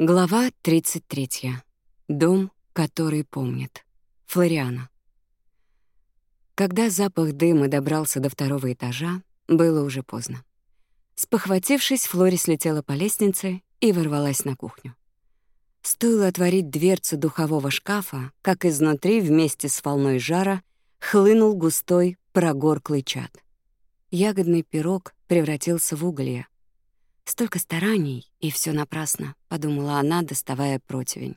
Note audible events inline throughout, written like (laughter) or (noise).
Глава 33. Дом, который помнит. Флориана. Когда запах дыма добрался до второго этажа, было уже поздно. Спохватившись, Флори слетела по лестнице и ворвалась на кухню. Стоило отворить дверцу духового шкафа, как изнутри вместе с волной жара хлынул густой прогорклый чад. Ягодный пирог превратился в уголье — Столько стараний, и все напрасно», — подумала она, доставая противень.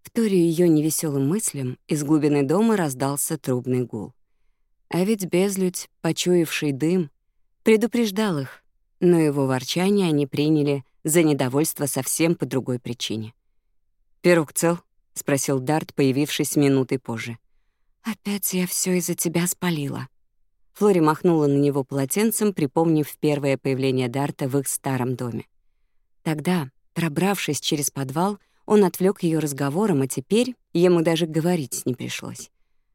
Вторю ее невеселым мыслям, из глубины дома раздался трубный гул. А ведь безлюдь, почуявший дым, предупреждал их, но его ворчание они приняли за недовольство совсем по другой причине. «Пирог цел?» — спросил Дарт, появившись минутой позже. «Опять я все из-за тебя спалила», Флори махнула на него полотенцем, припомнив первое появление Дарта в их старом доме. Тогда, пробравшись через подвал, он отвлек ее разговором, а теперь ему даже говорить не пришлось.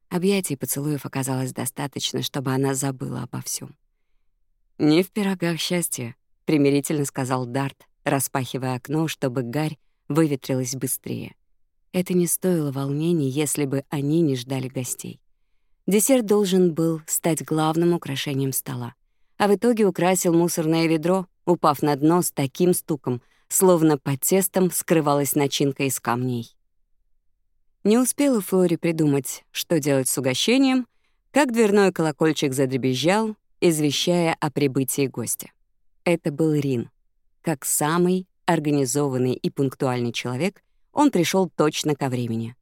Объятий и поцелуев оказалось достаточно, чтобы она забыла обо всем. «Не в пирогах счастья», — примирительно сказал Дарт, распахивая окно, чтобы гарь выветрилась быстрее. Это не стоило волнений, если бы они не ждали гостей. Десерт должен был стать главным украшением стола. А в итоге украсил мусорное ведро, упав на дно с таким стуком, словно под тестом скрывалась начинка из камней. Не успела Флори придумать, что делать с угощением, как дверной колокольчик задребезжал, извещая о прибытии гостя. Это был Рин. Как самый организованный и пунктуальный человек, он пришел точно ко времени.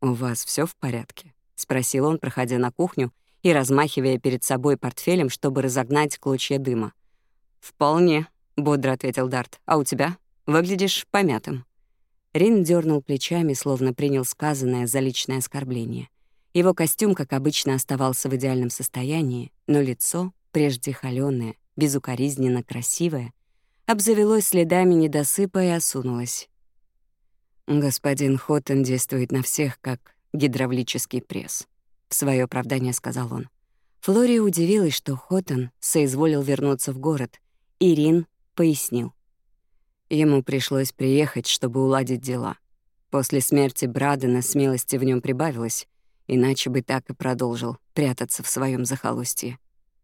«У вас все в порядке?» — спросил он, проходя на кухню и размахивая перед собой портфелем, чтобы разогнать клочья дыма. «Вполне», — бодро ответил Дарт. «А у тебя? Выглядишь помятым». Рин дернул плечами, словно принял сказанное за личное оскорбление. Его костюм, как обычно, оставался в идеальном состоянии, но лицо, прежде холёное, безукоризненно красивое, обзавелось следами недосыпа и осунулось. «Господин Хоттон действует на всех, как гидравлический пресс. В свое оправдание сказал он. Флори удивилась, что Хоттон соизволил вернуться в город. Ирин пояснил. Ему пришлось приехать, чтобы уладить дела. После смерти Брадена смелости в нем прибавилось, иначе бы так и продолжил прятаться в своем захолустье.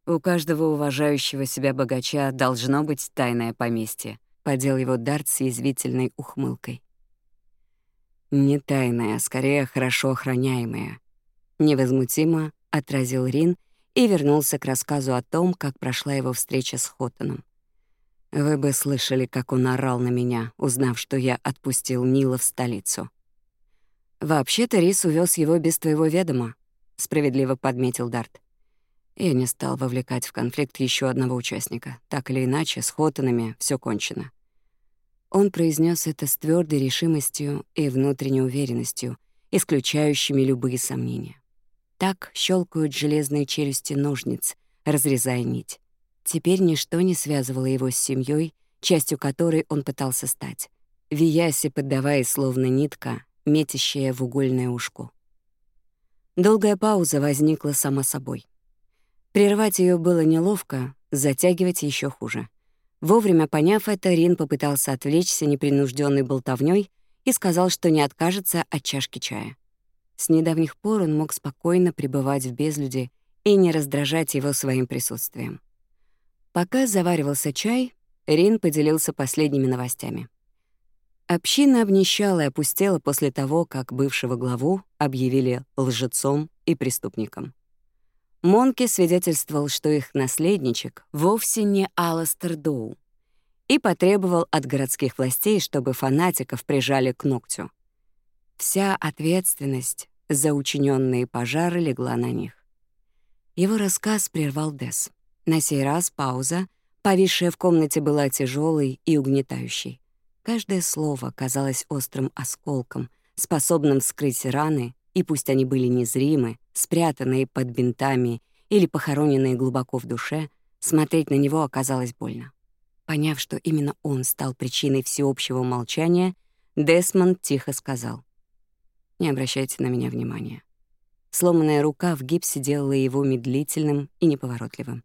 У каждого уважающего себя богача должно быть тайное поместье, подел его Дарт с язвительной ухмылкой не тайная, а скорее хорошо охраняемая. Невозмутимо отразил Рин и вернулся к рассказу о том, как прошла его встреча с Хотоном. Вы бы слышали, как он орал на меня, узнав, что я отпустил Нила в столицу. «Вообще-то Рис увез его без твоего ведома», — справедливо подметил Дарт. Я не стал вовлекать в конфликт еще одного участника. Так или иначе, с Хоттонами все кончено. Он произнес это с твердой решимостью и внутренней уверенностью, исключающими любые сомнения. Так щелкают железные челюсти ножниц, разрезая нить. Теперь ничто не связывало его с семьей, частью которой он пытался стать, виясь и поддаваясь словно нитка, метящая в угольное ушко. Долгая пауза возникла сама собой. Прервать ее было неловко, затягивать еще хуже. Вовремя поняв это, Рин попытался отвлечься непринужденной болтовней и сказал, что не откажется от чашки чая. С недавних пор он мог спокойно пребывать в безлюде и не раздражать его своим присутствием. Пока заваривался чай, Рин поделился последними новостями. Община обнищала и опустела после того, как бывшего главу объявили лжецом и преступником. Монки свидетельствовал, что их наследничек вовсе не Аластер Доу, и потребовал от городских властей, чтобы фанатиков прижали к ногтю. Вся ответственность за учиненные пожары легла на них. Его рассказ прервал Дес. На сей раз пауза, повисшая в комнате, была тяжелой и угнетающей. Каждое слово казалось острым осколком, способным вскрыть раны, и пусть они были незримы, спрятанные под бинтами или похороненные глубоко в душе, смотреть на него оказалось больно. Поняв, что именно он стал причиной всеобщего молчания, Десмонд тихо сказал. «Не обращайте на меня внимания». Сломанная рука в гипсе делала его медлительным и неповоротливым.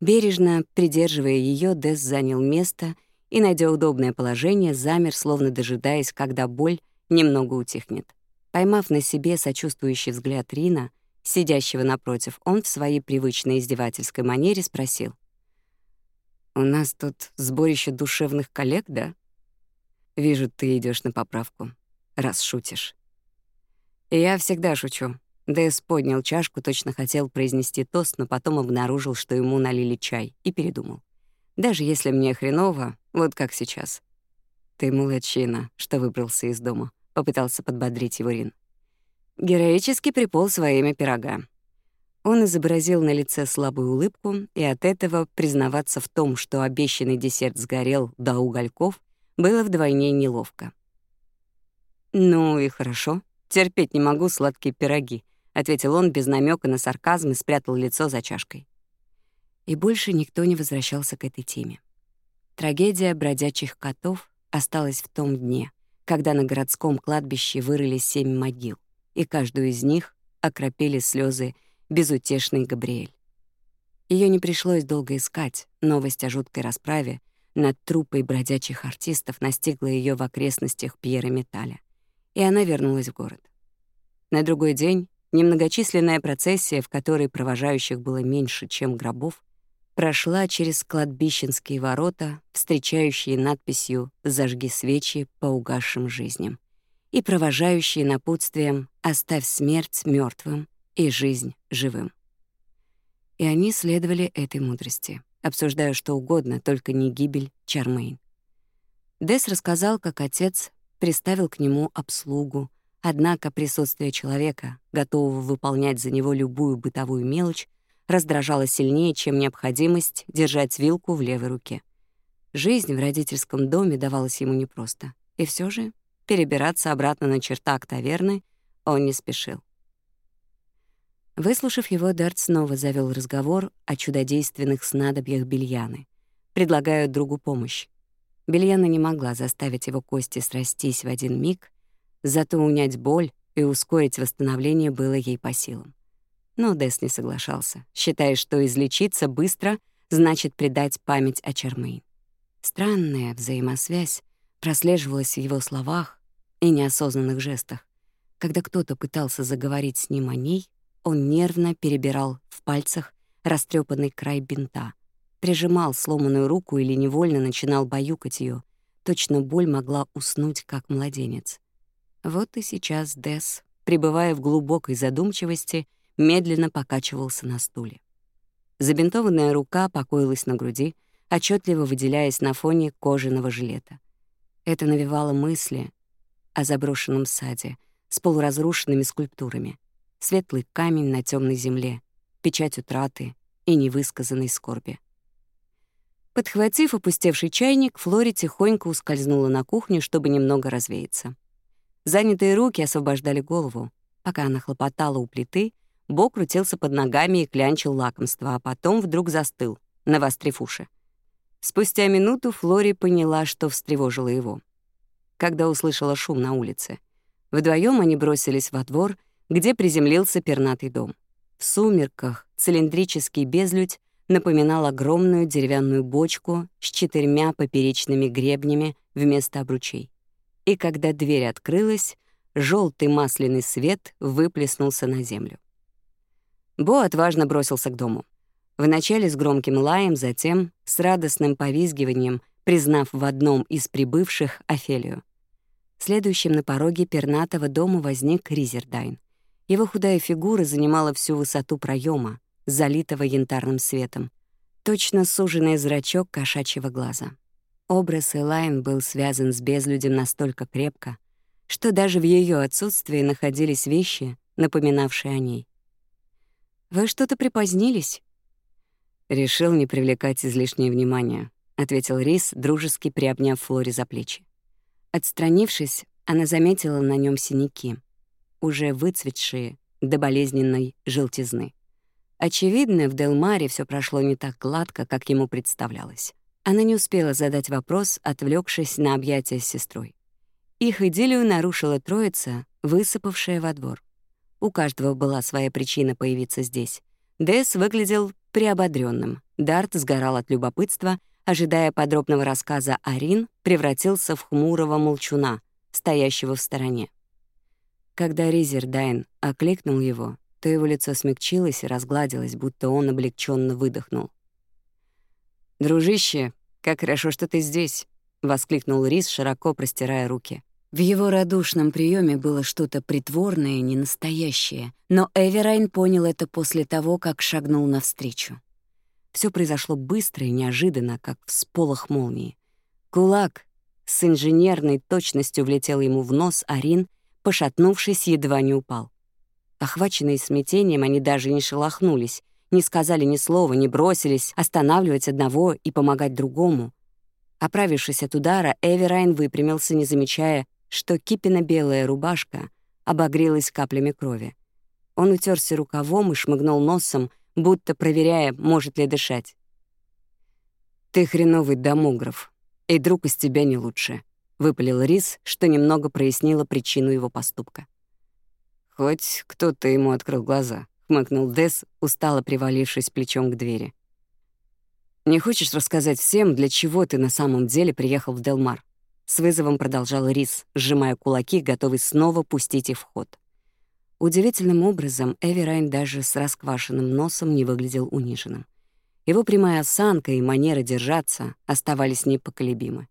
Бережно придерживая ее, Дес занял место и, найдя удобное положение, замер, словно дожидаясь, когда боль немного утихнет. Поймав на себе сочувствующий взгляд Рина, сидящего напротив, он в своей привычной издевательской манере спросил. «У нас тут сборище душевных коллег, да?» «Вижу, ты идешь на поправку, раз шутишь». «Я всегда шучу». Дэс поднял чашку, точно хотел произнести тост, но потом обнаружил, что ему налили чай, и передумал. «Даже если мне хреново, вот как сейчас». «Ты молодчина, что выбрался из дома», — попытался подбодрить его Рин героически приполз во имя пирога. Он изобразил на лице слабую улыбку, и от этого признаваться в том, что обещанный десерт сгорел до угольков, было вдвойне неловко. «Ну и хорошо. Терпеть не могу сладкие пироги», — ответил он без намека на сарказм и спрятал лицо за чашкой. И больше никто не возвращался к этой теме. Трагедия бродячих котов осталась в том дне, когда на городском кладбище вырыли семь могил и каждую из них окропили слезы безутешный Габриэль. Ее не пришлось долго искать, новость о жуткой расправе над труппой бродячих артистов настигла ее в окрестностях Пьера Металя, и она вернулась в город. На другой день немногочисленная процессия, в которой провожающих было меньше, чем гробов, прошла через кладбищенские ворота, встречающие надписью «Зажги свечи по угасшим жизням» и провожающие напутствием «Оставь смерть мертвым и жизнь живым». И они следовали этой мудрости, обсуждая что угодно, только не гибель Чармейн. Дес рассказал, как отец приставил к нему обслугу, однако присутствие человека, готового выполнять за него любую бытовую мелочь, раздражало сильнее, чем необходимость держать вилку в левой руке. Жизнь в родительском доме давалась ему непросто, и все же перебираться обратно на чертак таверны а он не спешил. Выслушав его, Дарт снова завел разговор о чудодейственных снадобьях Бельяны, предлагая другу помощь. Бельяна не могла заставить его кости срастись в один миг, зато унять боль и ускорить восстановление было ей по силам. Но Дес не соглашался, считая, что излечиться быстро значит предать память о Чермейн. Странная взаимосвязь прослеживалась в его словах, и неосознанных жестах. Когда кто-то пытался заговорить с ним о ней, он нервно перебирал в пальцах растрепанный край бинта, прижимал сломанную руку или невольно начинал баюкать ее. Точно боль могла уснуть, как младенец. Вот и сейчас Дес, пребывая в глубокой задумчивости, медленно покачивался на стуле. Забинтованная рука покоилась на груди, отчетливо выделяясь на фоне кожаного жилета. Это навевало мысли, о заброшенном саде с полуразрушенными скульптурами, светлый камень на темной земле, печать утраты и невысказанной скорби. Подхватив опустевший чайник, Флори тихонько ускользнула на кухню, чтобы немного развеяться. Занятые руки освобождали голову. Пока она хлопотала у плиты, Бог крутился под ногами и клянчил лакомство, а потом вдруг застыл, навострив уши. Спустя минуту Флори поняла, что встревожила его когда услышала шум на улице. Вдвоем они бросились во двор, где приземлился пернатый дом. В сумерках цилиндрический безлюдь напоминал огромную деревянную бочку с четырьмя поперечными гребнями вместо обручей. И когда дверь открылась, желтый масляный свет выплеснулся на землю. Бо отважно бросился к дому. Вначале с громким лаем, затем с радостным повизгиванием, признав в одном из прибывших Офелию. Следующим на пороге пернатого дома возник Ризердайн. Его худая фигура занимала всю высоту проема, залитого янтарным светом. Точно суженный зрачок кошачьего глаза. Образ Элайн был связан с безлюдем настолько крепко, что даже в ее отсутствии находились вещи, напоминавшие о ней. «Вы что-то припозднились?» «Решил не привлекать излишнее внимание», — ответил Рис, дружески приобняв Флори за плечи. Отстранившись, она заметила на нем синяки, уже выцветшие до болезненной желтизны. Очевидно, в Делмаре все прошло не так гладко, как ему представлялось. Она не успела задать вопрос, отвлекшись на объятия с сестрой. Их идиллию нарушила троица, высыпавшая во двор. У каждого была своя причина появиться здесь. Дэс выглядел приободренным, Дарт сгорал от любопытства — ожидая подробного рассказа Арин, превратился в хмурого молчуна, стоящего в стороне. Когда Ризер Дайн окликнул его, то его лицо смягчилось и разгладилось, будто он облегченно выдохнул. «Дружище, как хорошо, что ты здесь!» — воскликнул Риз, широко простирая руки. В его радушном приеме было что-то притворное, ненастоящее, но Эверайн понял это после того, как шагнул навстречу. Все произошло быстро и неожиданно, как всполох молнии. Кулак с инженерной точностью влетел ему в нос, Арин, пошатнувшись, едва не упал. Охваченные смятением, они даже не шелохнулись, не сказали ни слова, не бросились останавливать одного и помогать другому. Оправившись от удара, Эверайн выпрямился, не замечая, что Кипина белая рубашка обогрелась каплями крови. Он утерся рукавом и шмыгнул носом, будто проверяя, может ли дышать. «Ты хреновый домограф, и друг из тебя не лучше», — выпалил Рис, что немного прояснило причину его поступка. «Хоть кто-то ему открыл глаза», — хмыкнул Дес, устало привалившись плечом к двери. «Не хочешь рассказать всем, для чего ты на самом деле приехал в Делмар?» С вызовом продолжал Рис, сжимая кулаки, готовый снова пустить их в ход. Удивительным образом Эверайн даже с расквашенным носом не выглядел униженным. Его прямая осанка и манера держаться оставались непоколебимы.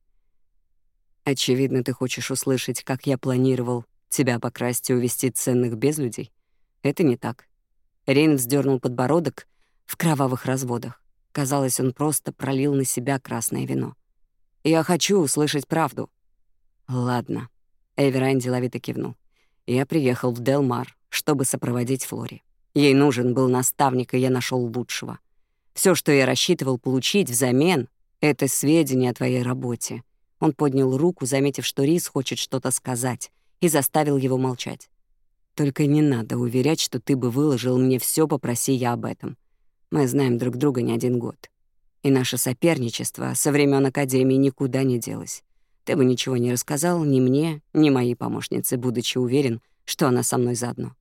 «Очевидно, ты хочешь услышать, как я планировал тебя покрасть и увести ценных безлюдей?» Это не так». Рейн вздернул подбородок в кровавых разводах. Казалось, он просто пролил на себя красное вино. «Я хочу услышать правду». «Ладно», — Эверайн деловито кивнул. «Я приехал в Делмар, чтобы сопроводить Флори. Ей нужен был наставник, и я нашел лучшего. Все, что я рассчитывал получить взамен, — это сведения о твоей работе. Он поднял руку, заметив, что Рис хочет что-то сказать, и заставил его молчать. «Только не надо уверять, что ты бы выложил мне все, попроси я об этом. Мы знаем друг друга не один год. И наше соперничество со времен Академии никуда не делось. Ты бы ничего не рассказал ни мне, ни моей помощнице, будучи уверен, что она со мной заодно.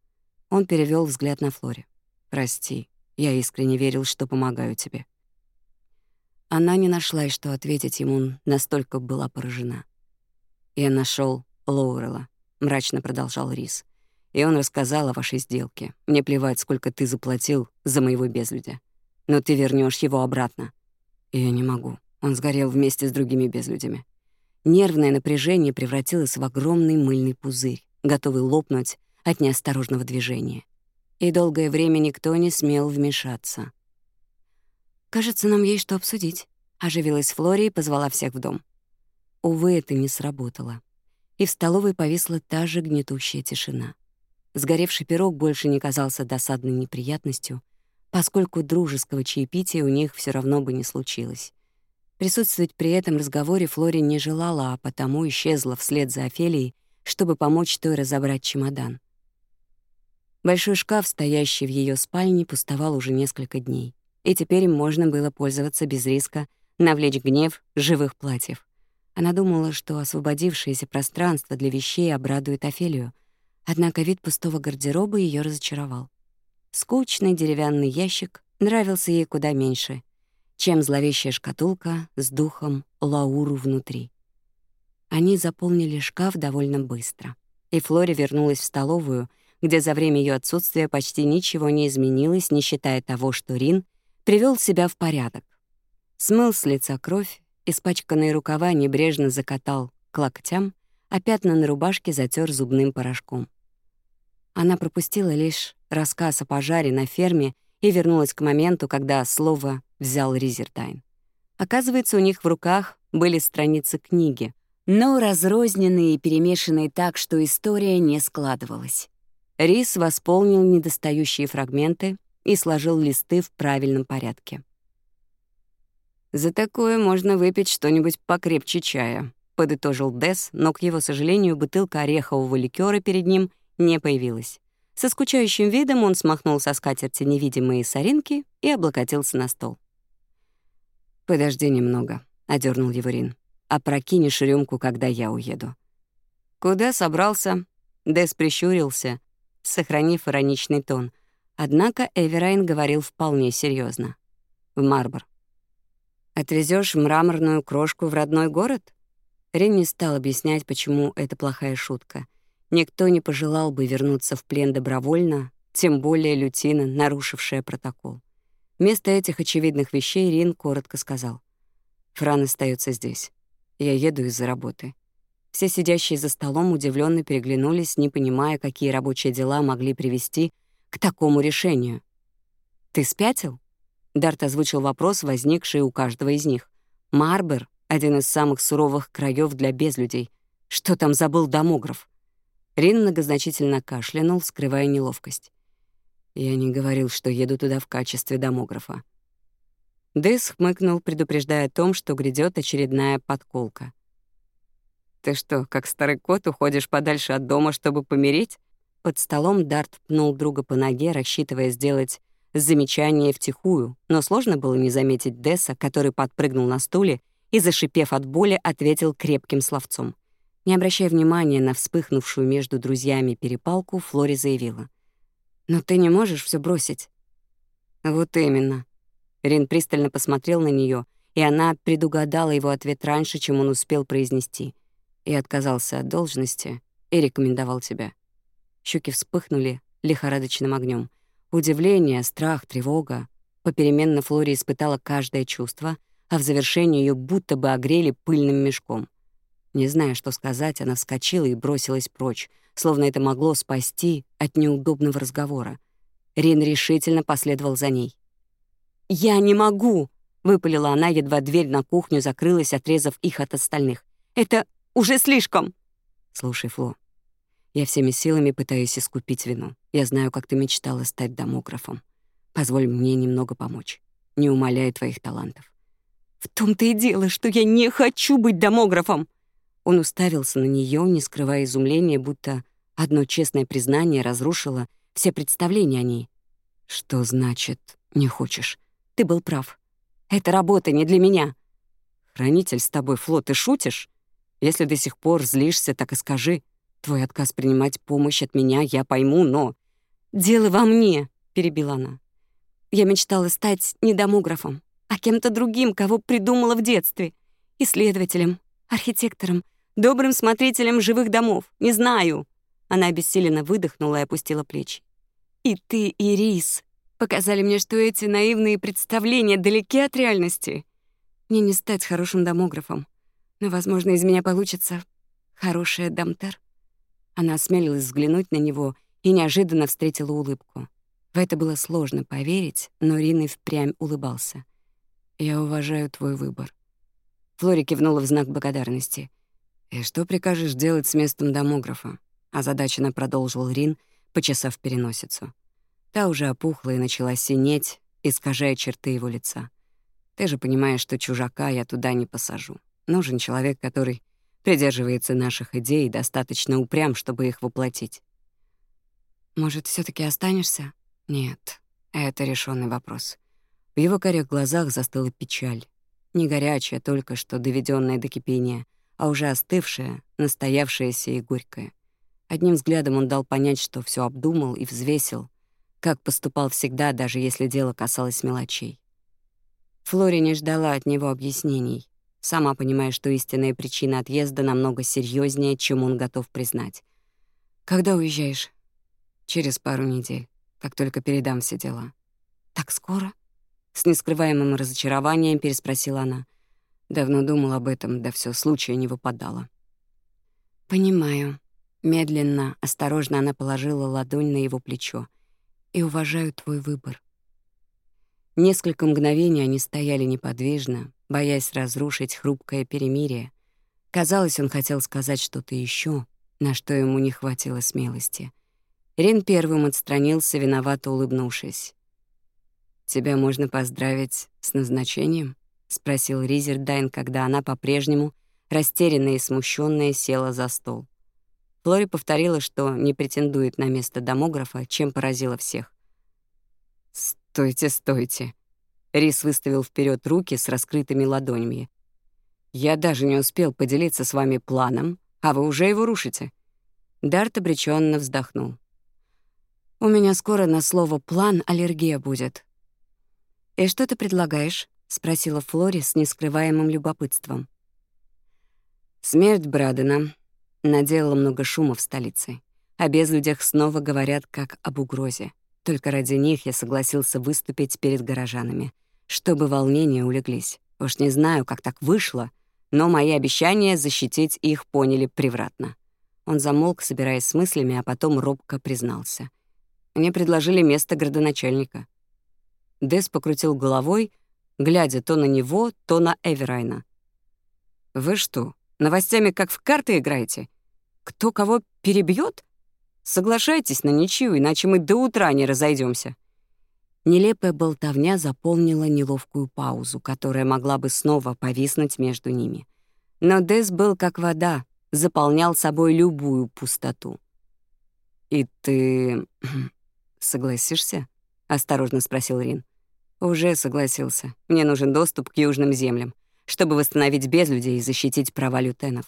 Он перевел взгляд на Флори. «Прости, я искренне верил, что помогаю тебе». Она не нашла, что ответить ему, настолько была поражена. «Я нашел Лоурела», — мрачно продолжал Рис. «И он рассказал о вашей сделке. Мне плевать, сколько ты заплатил за моего безлюдя. Но ты вернешь его обратно». «Я не могу. Он сгорел вместе с другими безлюдями». Нервное напряжение превратилось в огромный мыльный пузырь готовый лопнуть от неосторожного движения. И долгое время никто не смел вмешаться. «Кажется, нам есть что обсудить», — оживилась Флори и позвала всех в дом. Увы, это не сработало. И в столовой повисла та же гнетущая тишина. Сгоревший пирог больше не казался досадной неприятностью, поскольку дружеского чаепития у них все равно бы не случилось. Присутствовать при этом разговоре Флори не желала, а потому исчезла вслед за Офелией чтобы помочь Той разобрать чемодан. Большой шкаф, стоящий в ее спальне, пустовал уже несколько дней, и теперь им можно было пользоваться без риска навлечь гнев живых платьев. Она думала, что освободившееся пространство для вещей обрадует Офелию, однако вид пустого гардероба ее разочаровал. Скучный деревянный ящик нравился ей куда меньше, чем зловещая шкатулка с духом Лауру внутри. Они заполнили шкаф довольно быстро. И Флори вернулась в столовую, где за время ее отсутствия почти ничего не изменилось, не считая того, что Рин привел себя в порядок. Смыл с лица кровь, испачканные рукава небрежно закатал к локтям, а пятна на рубашке затер зубным порошком. Она пропустила лишь рассказ о пожаре на ферме и вернулась к моменту, когда слово взял Ризертайн. Оказывается, у них в руках были страницы книги, но разрозненные и перемешанные так, что история не складывалась. Рис восполнил недостающие фрагменты и сложил листы в правильном порядке. «За такое можно выпить что-нибудь покрепче чая», — подытожил Дес, но, к его сожалению, бутылка орехового ликера перед ним не появилась. Со скучающим видом он смахнул со скатерти невидимые соринки и облокотился на стол. «Подожди немного», — одернул его Рин опрокинешь рюмку, когда я уеду». «Куда собрался?» Дэс прищурился, сохранив ироничный тон. Однако Эверайн говорил вполне серьезно. «В Марбор». «Отвезёшь мраморную крошку в родной город?» Рин не стал объяснять, почему это плохая шутка. Никто не пожелал бы вернуться в плен добровольно, тем более Лютина, нарушившая протокол. Вместо этих очевидных вещей Рин коротко сказал. «Фран остается здесь». Я еду из-за работы. Все сидящие за столом удивленно переглянулись, не понимая, какие рабочие дела могли привести к такому решению. «Ты спятил?» Дарт озвучил вопрос, возникший у каждого из них. «Марбер — один из самых суровых краев для безлюдей. Что там забыл домограф?» Рин многозначительно кашлянул, скрывая неловкость. «Я не говорил, что еду туда в качестве домографа. Дэйс хмыкнул, предупреждая о том, что грядет очередная подколка. «Ты что, как старый кот, уходишь подальше от дома, чтобы помереть?» Под столом Дарт пнул друга по ноге, рассчитывая сделать замечание втихую, но сложно было не заметить Десса, который подпрыгнул на стуле и, зашипев от боли, ответил крепким словцом. Не обращая внимания на вспыхнувшую между друзьями перепалку, Флори заявила. «Но ты не можешь все бросить». «Вот именно», Рин пристально посмотрел на нее, и она предугадала его ответ раньше, чем он успел произнести. и отказался от должности и рекомендовал тебя». Щуки вспыхнули лихорадочным огнем. Удивление, страх, тревога. Попеременно Флори испытала каждое чувство, а в завершении ее будто бы огрели пыльным мешком. Не зная, что сказать, она вскочила и бросилась прочь, словно это могло спасти от неудобного разговора. Рин решительно последовал за ней. «Я не могу!» — выпалила она, едва дверь на кухню закрылась, отрезав их от остальных. «Это уже слишком!» «Слушай, Фло, я всеми силами пытаюсь искупить вину. Я знаю, как ты мечтала стать домографом. Позволь мне немного помочь, не умаляя твоих талантов». «В том-то и дело, что я не хочу быть домографом!» Он уставился на нее, не скрывая изумления, будто одно честное признание разрушило все представления о ней. «Что значит «не хочешь»? Ты был прав. Это работа не для меня. Хранитель с тобой, Фло, ты шутишь? Если до сих пор злишься, так и скажи. Твой отказ принимать помощь от меня я пойму, но... «Дело во мне», — перебила она. «Я мечтала стать не домографом, а кем-то другим, кого придумала в детстве. Исследователем, архитектором, добрым смотрителем живых домов. Не знаю». Она обессиленно выдохнула и опустила плечи. «И ты, Ирис, показали мне, что эти наивные представления далеки от реальности. Мне не стать хорошим домографом, но, возможно, из меня получится хорошая дамтер. Она осмелилась взглянуть на него и неожиданно встретила улыбку. В это было сложно поверить, но Рин и впрямь улыбался. «Я уважаю твой выбор». Флори кивнула в знак благодарности. «И что прикажешь делать с местом домографа?» Озадаченно продолжил Рин, почесав переносицу. Та уже опухла и начала синеть, искажая черты его лица. Ты же понимаешь, что чужака я туда не посажу. Нужен человек, который придерживается наших идей и достаточно упрям, чтобы их воплотить. Может, все таки останешься? Нет, это решенный вопрос. В его корях глазах застыла печаль. Не горячая, только что доведенная до кипения, а уже остывшая, настоявшаяся и горькая. Одним взглядом он дал понять, что все обдумал и взвесил — как поступал всегда, даже если дело касалось мелочей. Флори не ждала от него объяснений, сама понимая, что истинная причина отъезда намного серьезнее, чем он готов признать. «Когда уезжаешь?» «Через пару недель, как только передам все дела». «Так скоро?» С нескрываемым разочарованием переспросила она. Давно думал об этом, да все случая не выпадало. «Понимаю». Медленно, осторожно она положила ладонь на его плечо — и уважаю твой выбор. Несколько мгновений они стояли неподвижно, боясь разрушить хрупкое перемирие. Казалось, он хотел сказать что-то еще, на что ему не хватило смелости. Рен первым отстранился, виновато улыбнувшись. «Тебя можно поздравить с назначением?» — спросил Ризердайн, когда она по-прежнему, растерянная и смущенная, села за стол. Лори повторила, что не претендует на место домографа, чем поразила всех. «Стойте, стойте!» Рис выставил вперед руки с раскрытыми ладонями. «Я даже не успел поделиться с вами планом, а вы уже его рушите». Дарт обреченно вздохнул. «У меня скоро на слово «план» аллергия будет». «И что ты предлагаешь?» — спросила Флори с нескрываемым любопытством. «Смерть Брадена», наделала много шума в столице. О безлюдях снова говорят как об угрозе. Только ради них я согласился выступить перед горожанами, чтобы волнения улеглись. Уж не знаю, как так вышло, но мои обещания защитить их поняли превратно. Он замолк, собираясь с мыслями, а потом робко признался. Мне предложили место градоначальника. Дес покрутил головой, глядя то на него, то на Эверайна. «Вы что, Новостями, как в карты играете? Кто кого перебьет? Соглашайтесь на ничью, иначе мы до утра не разойдемся. Нелепая болтовня заполнила неловкую паузу, которая могла бы снова повиснуть между ними. Но Дес был как вода, заполнял собой любую пустоту. «И ты (clears throat) согласишься?» — осторожно спросил Рин. «Уже согласился. Мне нужен доступ к южным землям чтобы восстановить без людей и защитить права лютенов.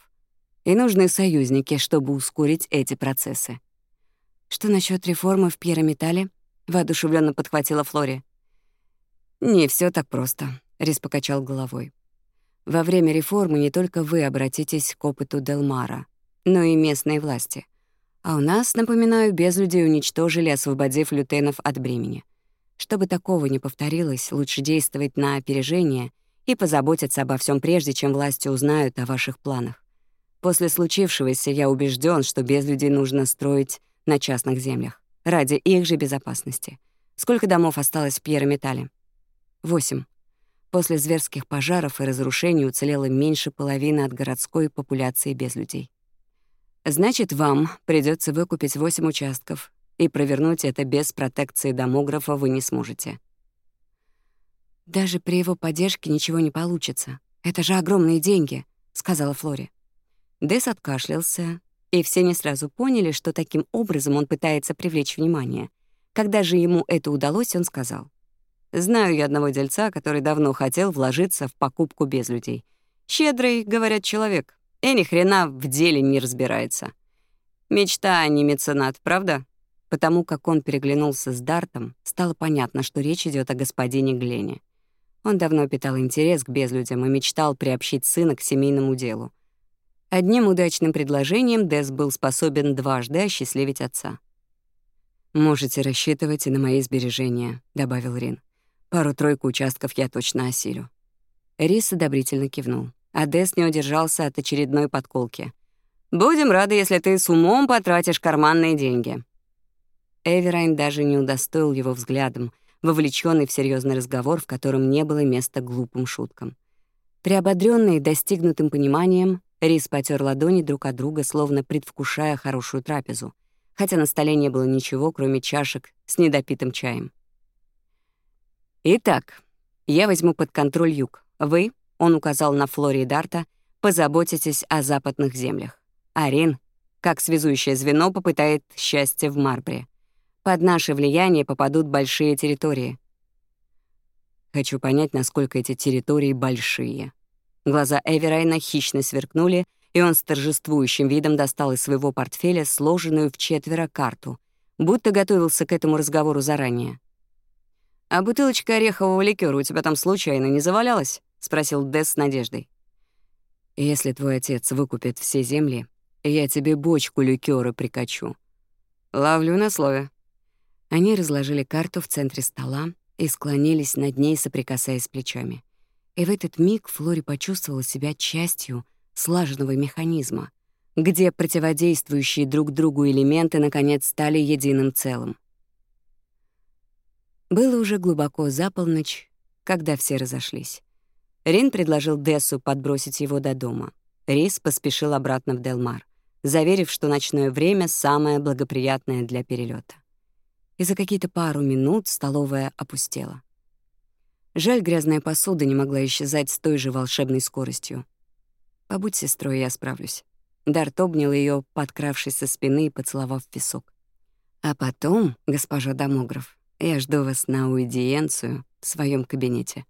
И нужны союзники, чтобы ускорить эти процессы. Что насчет реформы в пьерометале? воодушевленно подхватила Флори. Не все так просто, Рис покачал головой. Во время реформы не только вы обратитесь к опыту Делмара, но и местной власти. А у нас, напоминаю, без людей уничтожили, освободив лютенов от бремени. Чтобы такого не повторилось, лучше действовать на опережение и позаботятся обо всем прежде, чем власти узнают о ваших планах. После случившегося я убежден, что без людей нужно строить на частных землях, ради их же безопасности. Сколько домов осталось в Пьерометале? 8. После зверских пожаров и разрушений уцелело меньше половины от городской популяции без людей. Значит, вам придется выкупить 8 участков, и провернуть это без протекции домографа вы не сможете. Даже при его поддержке ничего не получится. Это же огромные деньги», — сказала Флори. Дэс откашлялся, и все не сразу поняли, что таким образом он пытается привлечь внимание. Когда же ему это удалось, он сказал. «Знаю я одного дельца, который давно хотел вложиться в покупку без людей. Щедрый, говорят, человек, и ни хрена в деле не разбирается. Мечта, а не меценат, правда?» Потому как он переглянулся с Дартом, стало понятно, что речь идет о господине Глене. Он давно питал интерес к безлюдям и мечтал приобщить сына к семейному делу. Одним удачным предложением Дэс был способен дважды осчастливить отца. «Можете рассчитывать и на мои сбережения», — добавил Рин. «Пару-тройку участков я точно осилю». Рис одобрительно кивнул. а Дэс не удержался от очередной подколки. «Будем рады, если ты с умом потратишь карманные деньги». Эверайн даже не удостоил его взглядом — вовлеченный в серьезный разговор, в котором не было места глупым шуткам. Приободренный достигнутым пониманием, Рис потер ладони друг от друга, словно предвкушая хорошую трапезу, хотя на столе не было ничего, кроме чашек с недопитым чаем. «Итак, я возьму под контроль юг. Вы, — он указал на Флори и Дарта, — позаботитесь о западных землях. Арин, как связующее звено, попытает счастье в Марбре под наше влияние попадут большие территории. Хочу понять, насколько эти территории большие. Глаза Эверайна хищно сверкнули, и он с торжествующим видом достал из своего портфеля сложенную в четверо карту, будто готовился к этому разговору заранее. «А бутылочка орехового ликера у тебя там случайно не завалялась?» — спросил Дэс с надеждой. «Если твой отец выкупит все земли, я тебе бочку ликера прикачу». «Ловлю на слове», они разложили карту в центре стола и склонились над ней, соприкасаясь плечами. И в этот миг Флори почувствовала себя частью слаженного механизма, где противодействующие друг другу элементы наконец стали единым целым. Было уже глубоко за полночь, когда все разошлись. Рин предложил Дессу подбросить его до дома. Рис поспешил обратно в Делмар, заверив, что ночное время — самое благоприятное для перелета и за какие-то пару минут столовая опустела. Жаль, грязная посуда не могла исчезать с той же волшебной скоростью. «Побудь сестрой, я справлюсь». Дарт обнял ее, подкравшись со спины и поцеловав песок. «А потом, госпожа домограф, я жду вас на аудиенцию в своем кабинете».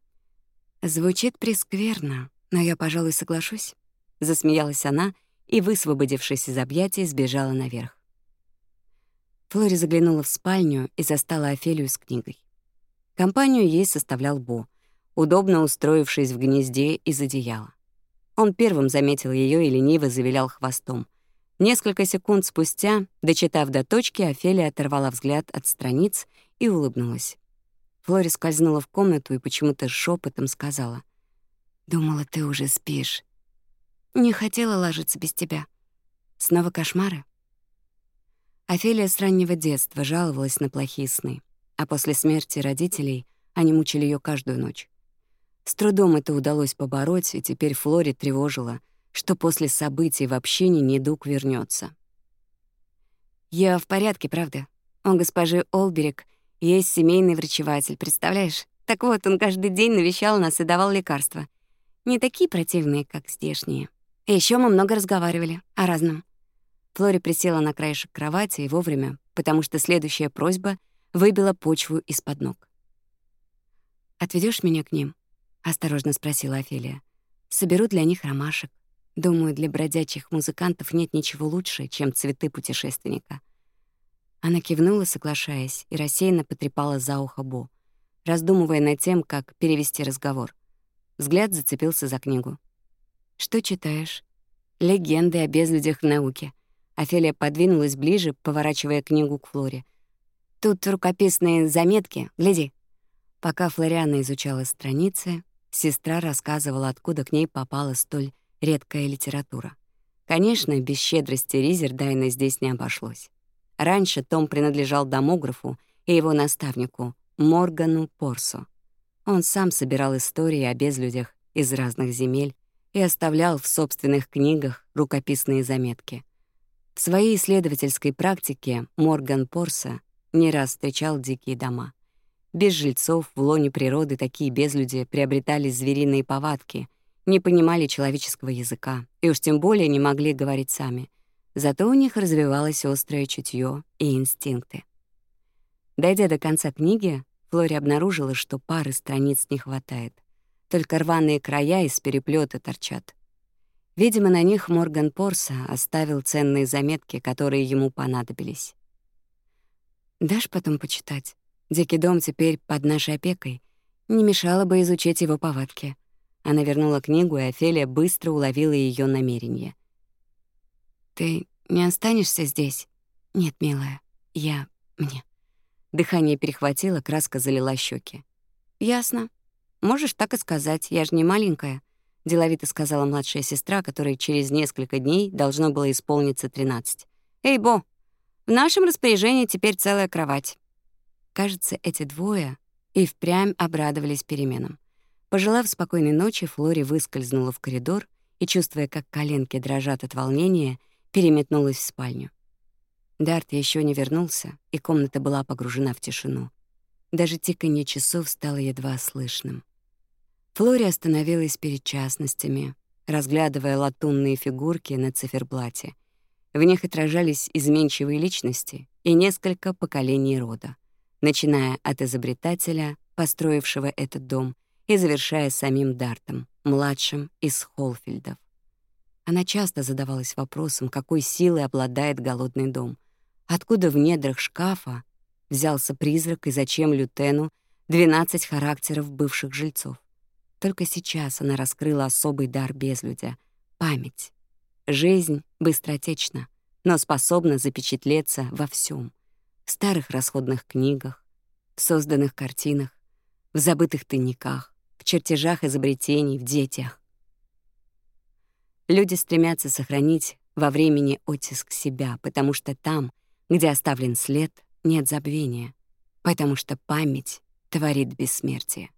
«Звучит прескверно, но я, пожалуй, соглашусь», — засмеялась она и, высвободившись из объятий, сбежала наверх. Флори заглянула в спальню и застала Офелию с книгой. Компанию ей составлял Бо, удобно устроившись в гнезде из одеяла. Он первым заметил ее и лениво завилял хвостом. Несколько секунд спустя, дочитав до точки, Офелия оторвала взгляд от страниц и улыбнулась. Флори скользнула в комнату и почему-то шепотом сказала. «Думала, ты уже спишь. Не хотела ложиться без тебя. Снова кошмары?» Офелия с раннего детства жаловалась на плохие сны, а после смерти родителей они мучили ее каждую ночь. С трудом это удалось побороть, и теперь Флори тревожила, что после событий в общине недуг вернется. «Я в порядке, правда? Он госпожи Олберик, есть семейный врачеватель, представляешь? Так вот, он каждый день навещал нас и давал лекарства. Не такие противные, как здешние. Еще мы много разговаривали о разном. Флори присела на краешек кровати и вовремя, потому что следующая просьба выбила почву из-под ног. «Отведёшь меня к ним?» — осторожно спросила Офелия. «Соберу для них ромашек. Думаю, для бродячих музыкантов нет ничего лучше, чем цветы путешественника». Она кивнула, соглашаясь, и рассеянно потрепала за ухо Бо, раздумывая над тем, как перевести разговор. Взгляд зацепился за книгу. «Что читаешь?» «Легенды о безлюдях в науке», Офелия подвинулась ближе, поворачивая книгу к Флоре. «Тут рукописные заметки, гляди». Пока Флориана изучала страницы, сестра рассказывала, откуда к ней попала столь редкая литература. Конечно, без щедрости Ризердайна здесь не обошлось. Раньше том принадлежал домографу и его наставнику Моргану Порсу. Он сам собирал истории о безлюдях из разных земель и оставлял в собственных книгах рукописные заметки. В своей исследовательской практике Морган Порса не раз встречал дикие дома. Без жильцов в лоне природы такие безлюди приобретали звериные повадки, не понимали человеческого языка и уж тем более не могли говорить сами. Зато у них развивалось острое чутье и инстинкты. Дойдя до конца книги, Флори обнаружила, что пары страниц не хватает. Только рваные края из переплета торчат — Видимо, на них Морган Порса оставил ценные заметки, которые ему понадобились. «Дашь потом почитать? Дикий дом теперь под нашей опекой. Не мешало бы изучить его повадки». Она вернула книгу, и Офелия быстро уловила ее намерение. «Ты не останешься здесь?» «Нет, милая, я... мне». Дыхание перехватило, краска залила щеки. «Ясно. Можешь так и сказать, я же не маленькая». — деловито сказала младшая сестра, которой через несколько дней должно было исполниться 13. «Эй, Бо, в нашем распоряжении теперь целая кровать». Кажется, эти двое и впрямь обрадовались переменам. Пожелав спокойной ночи, Флори выскользнула в коридор и, чувствуя, как коленки дрожат от волнения, переметнулась в спальню. Дарт еще не вернулся, и комната была погружена в тишину. Даже тиканье часов стало едва слышным. Флори остановилась перед частностями, разглядывая латунные фигурки на циферблате. В них отражались изменчивые личности и несколько поколений рода, начиная от изобретателя, построившего этот дом, и завершая самим Дартом, младшим из Холфилдов. Она часто задавалась вопросом, какой силой обладает голодный дом, откуда в недрах шкафа взялся призрак и зачем Лютену 12 характеров бывших жильцов. Только сейчас она раскрыла особый дар безлюдя — память. Жизнь быстротечна, но способна запечатлеться во всем: В старых расходных книгах, в созданных картинах, в забытых тайниках, в чертежах изобретений, в детях. Люди стремятся сохранить во времени оттиск себя, потому что там, где оставлен след, нет забвения, потому что память творит бессмертие.